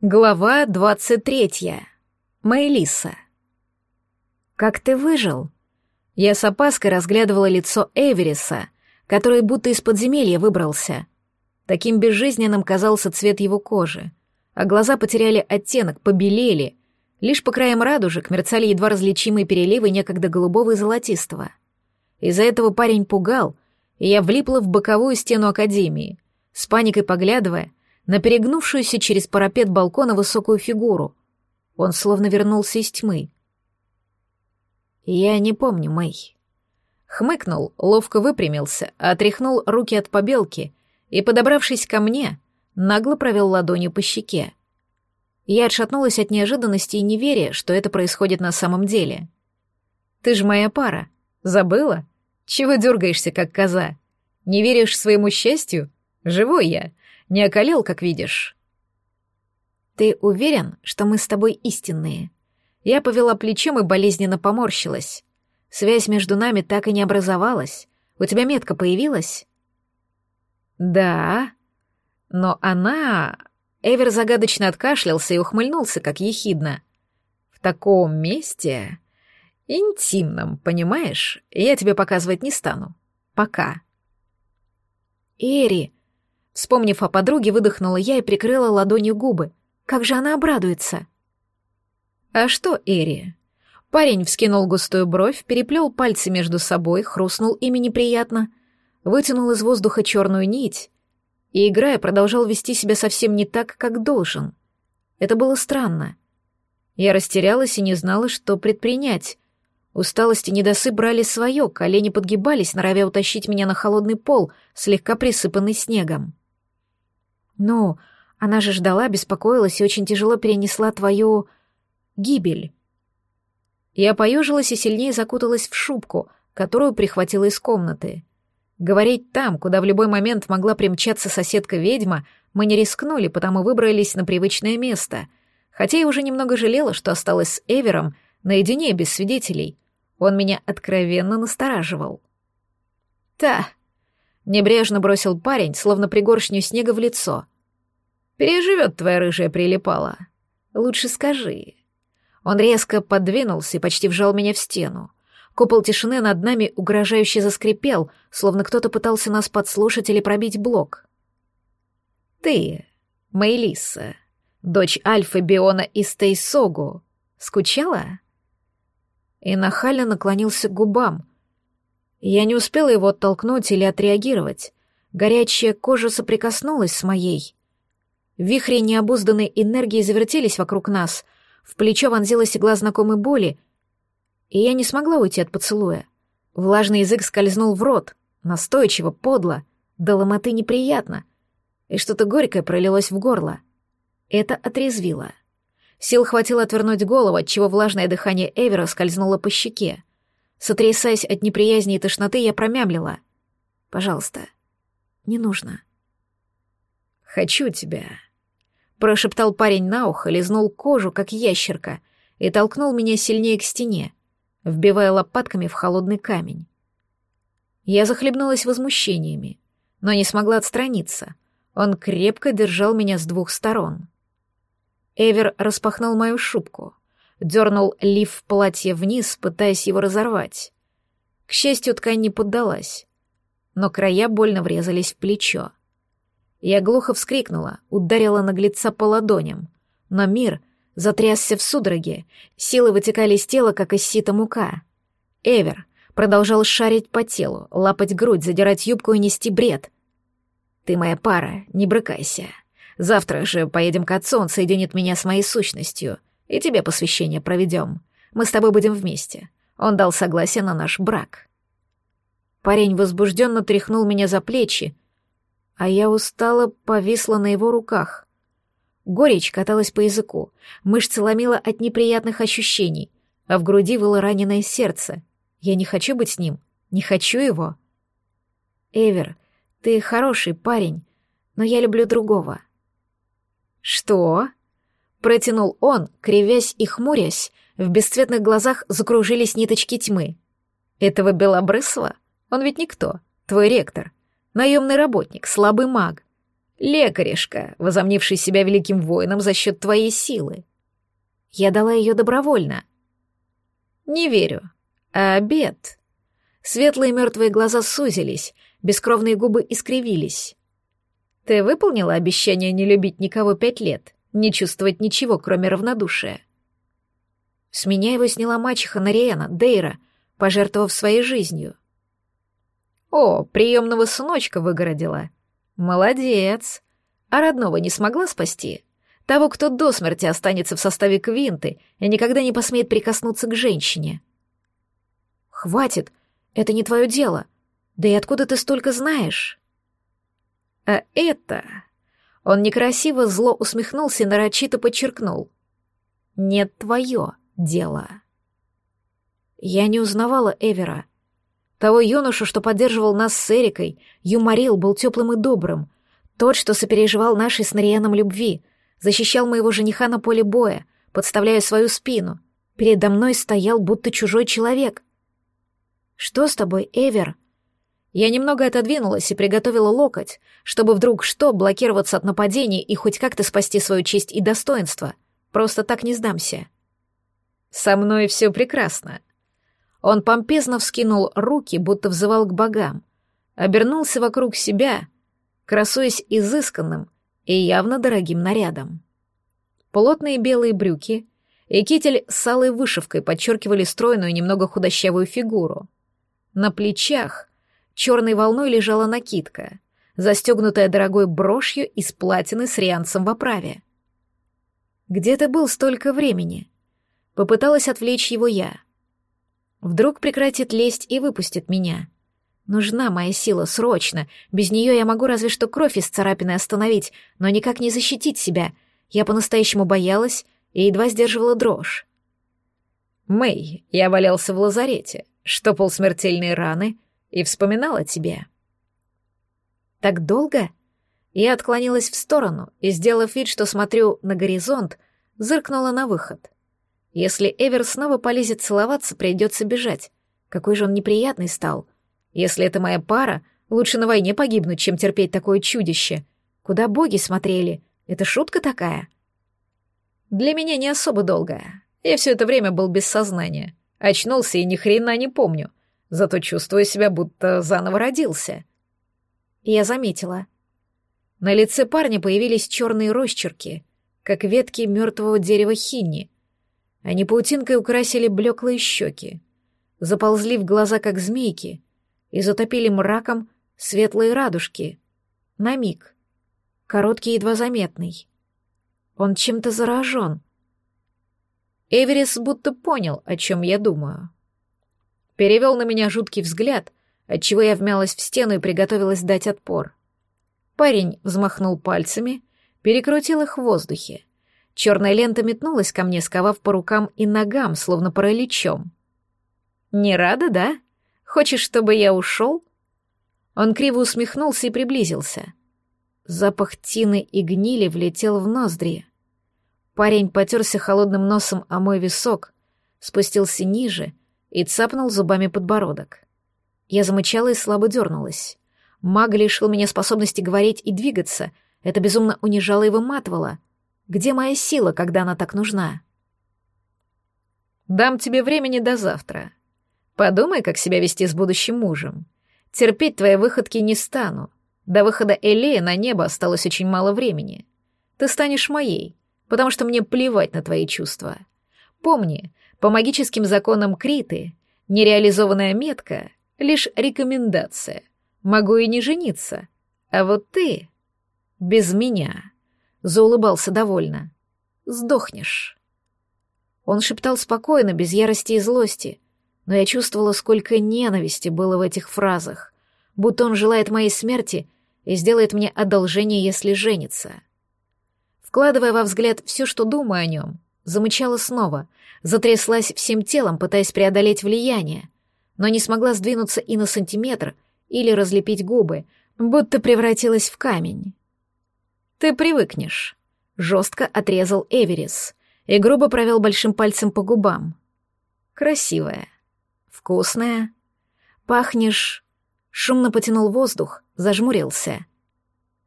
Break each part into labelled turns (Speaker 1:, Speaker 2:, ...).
Speaker 1: Глава двадцать третья. Мэйлиса. «Как ты выжил?» Я с опаской разглядывала лицо Эвериса, который будто из подземелья выбрался. Таким безжизненным казался цвет его кожи, а глаза потеряли оттенок, побелели. Лишь по краям радужек мерцали едва различимые переливы некогда голубого и золотистого. Из-за этого парень пугал, и я влипла в боковую стену Академии, с паникой поглядывая на перегнувшуюся через парапет балкона высокую фигуру. Он словно вернулся из тьмы. «Я не помню, Мэй». Хмыкнул, ловко выпрямился, отряхнул руки от побелки и, подобравшись ко мне, нагло провел ладонью по щеке. Я отшатнулась от неожиданности и неверия, что это происходит на самом деле. «Ты ж моя пара. Забыла? Чего дергаешься, как коза? Не веришь своему счастью? Живой я. Не околел, как видишь. Ты уверен, что мы с тобой истинные? Я повела плечом и болезненно поморщилась. Связь между нами так и не образовалась. У тебя метка появилась? Да. Но она... Эвер загадочно откашлялся и ухмыльнулся, как ехидно. В таком месте... Интимном, понимаешь? Я тебе показывать не стану. Пока. Эри, Вспомнив о подруге, выдохнула я и прикрыла ладонью губы. Как же она обрадуется. А что, Эри? Парень вскинул густую бровь, переплел пальцы между собой, хрустнул ими неприятно, вытянул из воздуха черную нить и, играя, продолжал вести себя совсем не так, как должен. Это было странно. Я растерялась и не знала, что предпринять. Усталость и недосып брали свое, колени подгибались, норовя утащить меня на холодный пол, слегка присыпанный снегом. «Ну, она же ждала, беспокоилась и очень тяжело перенесла твою... гибель». Я поежилась и сильнее закуталась в шубку, которую прихватила из комнаты. Говорить там, куда в любой момент могла примчаться соседка-ведьма, мы не рискнули, потому выбрались на привычное место. Хотя я уже немного жалела, что осталась с Эвером наедине без свидетелей. Он меня откровенно настораживал. «Та!» — небрежно бросил парень, словно пригоршню снега в лицо. Переживет твоя рыжая прилипала. Лучше скажи. Он резко подвинулся и почти вжал меня в стену. Купол тишины над нами угрожающе заскрипел, словно кто-то пытался нас подслушать или пробить блок. Ты, Мейлиса, дочь Альфа Биона из Тейсогу, скучала? И нахально наклонился к губам. Я не успела его оттолкнуть или отреагировать. Горячая кожа соприкоснулась с моей, Вихри необузданной энергии завертелись вокруг нас. В плечо вонзилась игла знакомой боли, и я не смогла уйти от поцелуя. Влажный язык скользнул в рот, настойчиво, подло, до ломоты неприятно, и что-то горькое пролилось в горло. Это отрезвило. Сил хватило отвернуть голову, отчего влажное дыхание Эвера скользнуло по щеке. Сотрясаясь от неприязни и тошноты, я промямлила. «Пожалуйста, не нужно». «Хочу тебя», Прошептал парень на ухо, лизнул кожу, как ящерка, и толкнул меня сильнее к стене, вбивая лопатками в холодный камень. Я захлебнулась возмущениями, но не смогла отстраниться. Он крепко держал меня с двух сторон. Эвер распахнул мою шубку, дернул лиф платья вниз, пытаясь его разорвать. К счастью, ткань не поддалась, но края больно врезались в плечо. Я глухо вскрикнула, ударила наглеца по ладоням. Но мир затрясся в судороге, силы вытекали из тела, как из сита мука. Эвер продолжал шарить по телу, лапать грудь, задирать юбку и нести бред. «Ты моя пара, не брыкайся. Завтра же поедем к отцу, он соединит меня с моей сущностью, и тебе посвящение проведем. Мы с тобой будем вместе. Он дал согласие на наш брак». Парень возбужденно тряхнул меня за плечи, а я устало повисла на его руках. Горечь каталась по языку, мышцы ломила от неприятных ощущений, а в груди было раненое сердце. Я не хочу быть с ним, не хочу его. Эвер, ты хороший парень, но я люблю другого. Что? Протянул он, кривясь и хмурясь, в бесцветных глазах закружились ниточки тьмы. Этого белобрысого? Он ведь никто, твой ректор. Наемный работник, слабый маг. Лекаришка, возомнивший себя великим воином за счет твоей силы. Я дала ее добровольно. Не верю. А обед? Светлые мертвые глаза сузились, бескровные губы искривились. Ты выполнила обещание не любить никого пять лет, не чувствовать ничего, кроме равнодушия? С меня его сняла мачеха Нариэна, Дейра, пожертвовав своей жизнью. О, приемного сыночка выгородила. Молодец. А родного не смогла спасти? Того, кто до смерти останется в составе квинты и никогда не посмеет прикоснуться к женщине. Хватит, это не твое дело. Да и откуда ты столько знаешь? А это... Он некрасиво зло усмехнулся и нарочито подчеркнул. «Нет твое дело». Я не узнавала Эвера. Того юношу, что поддерживал нас с Эрикой, юморил, был теплым и добрым. Тот, что сопереживал нашей с Нарианом любви, защищал моего жениха на поле боя, подставляя свою спину. Передо мной стоял будто чужой человек. «Что с тобой, Эвер?» Я немного отодвинулась и приготовила локоть, чтобы вдруг что, блокироваться от нападений и хоть как-то спасти свою честь и достоинство. Просто так не сдамся. «Со мной все прекрасно», он помпезно вскинул руки, будто взывал к богам, обернулся вокруг себя, красуясь изысканным и явно дорогим нарядом. Плотные белые брюки и китель с алой вышивкой подчеркивали стройную, немного худощавую фигуру. На плечах черной волной лежала накидка, застегнутая дорогой брошью из платины с рианцем в оправе. «Где ты был столько времени?» Попыталась отвлечь его я — Вдруг прекратит лезть и выпустит меня. Нужна моя сила срочно. Без нее я могу разве что кровь из царапины остановить, но никак не защитить себя. Я по-настоящему боялась и едва сдерживала дрожь. «Мэй, я валялся в лазарете, штопал смертельные раны и вспоминал о тебе». «Так долго?» Я отклонилась в сторону и, сделав вид, что смотрю на горизонт, зыркнула на выход — если Эвер снова полезет целоваться, придется бежать. Какой же он неприятный стал. Если это моя пара, лучше на войне погибнуть, чем терпеть такое чудище. Куда боги смотрели? Это шутка такая? Для меня не особо долгая. Я все это время был без сознания. Очнулся и ни хрена не помню. Зато чувствую себя, будто заново родился. Я заметила. На лице парня появились черные росчерки, как ветки мертвого дерева хинни — они паутинкой украсили блеклые щеки, заползли в глаза, как змейки, и затопили мраком светлые радужки. На миг. Короткий, едва заметный. Он чем-то заражен. Эверис будто понял, о чем я думаю. Перевел на меня жуткий взгляд, отчего я вмялась в стену и приготовилась дать отпор. Парень взмахнул пальцами, перекрутил их в воздухе. Черная лента метнулась ко мне, сковав по рукам и ногам, словно параличом. «Не рада, да? Хочешь, чтобы я ушел?» Он криво усмехнулся и приблизился. Запах тины и гнили влетел в ноздри. Парень потерся холодным носом о мой висок, спустился ниже и цапнул зубами подбородок. Я замычала и слабо дернулась. Маг лишил меня способности говорить и двигаться. Это безумно унижало и выматывало. Где моя сила, когда она так нужна? Дам тебе времени до завтра. Подумай, как себя вести с будущим мужем. Терпеть твои выходки не стану. До выхода Элея на небо осталось очень мало времени. Ты станешь моей, потому что мне плевать на твои чувства. Помни, по магическим законам Криты нереализованная метка — лишь рекомендация. Могу и не жениться. А вот ты — без меня заулыбался довольно. «Сдохнешь». Он шептал спокойно, без ярости и злости, но я чувствовала, сколько ненависти было в этих фразах, будто он желает моей смерти и сделает мне одолжение, если женится. Вкладывая во взгляд все, что думаю о нем, замычала снова, затряслась всем телом, пытаясь преодолеть влияние, но не смогла сдвинуться и на сантиметр или разлепить губы, будто превратилась в камень. «Ты привыкнешь», — жестко отрезал Эверис и грубо провел большим пальцем по губам. «Красивая, вкусная, пахнешь...» Шумно потянул воздух, зажмурился.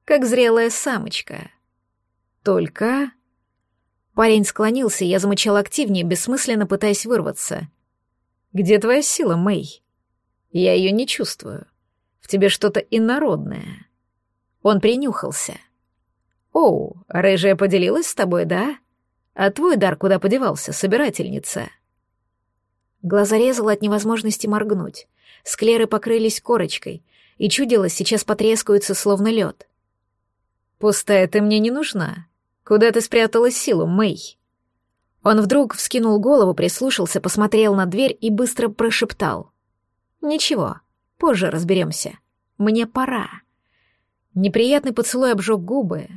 Speaker 1: как зрелая самочка. Только... Парень склонился, я замычал активнее, бессмысленно пытаясь вырваться. «Где твоя сила, Мэй?» «Я ее не чувствую. В тебе что-то инородное». Он принюхался. «Оу, рыжая поделилась с тобой, да? А твой дар куда подевался, собирательница?» Глаза резало от невозможности моргнуть. Склеры покрылись корочкой, и чудилось, сейчас потрескаются, словно лед. «Пустая ты мне не нужна. Куда ты спрятала силу, Мэй?» Он вдруг вскинул голову, прислушался, посмотрел на дверь и быстро прошептал. «Ничего, позже разберемся. Мне пора». Неприятный поцелуй обжег губы.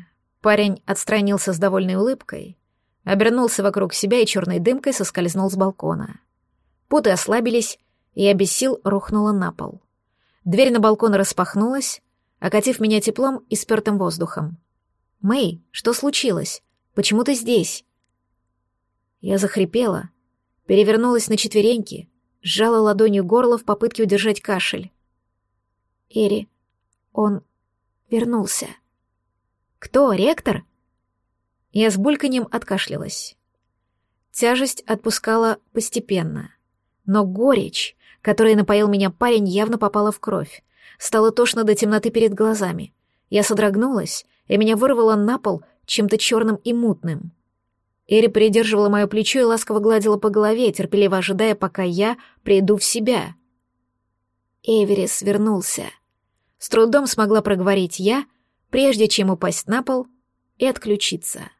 Speaker 1: Парень отстранился с довольной улыбкой, обернулся вокруг себя и черной дымкой соскользнул с балкона. Путы ослабились, и я без рухнула на пол. Дверь на балкон распахнулась, окатив меня теплом и спертым воздухом. «Мэй, что случилось? Почему ты здесь?» Я захрипела, перевернулась на четвереньки, сжала ладонью горло в попытке удержать кашель. «Эри, он вернулся». «Кто, ректор?» Я с бульканьем откашлялась. Тяжесть отпускала постепенно. Но горечь, которой напоил меня парень, явно попала в кровь. Стало тошно до темноты перед глазами. Я содрогнулась, и меня вырвало на пол чем-то черным и мутным. Эри придерживала мое плечо и ласково гладила по голове, терпеливо ожидая, пока я приду в себя. Эверис вернулся. С трудом смогла проговорить я, прежде чем упасть на пол и отключиться.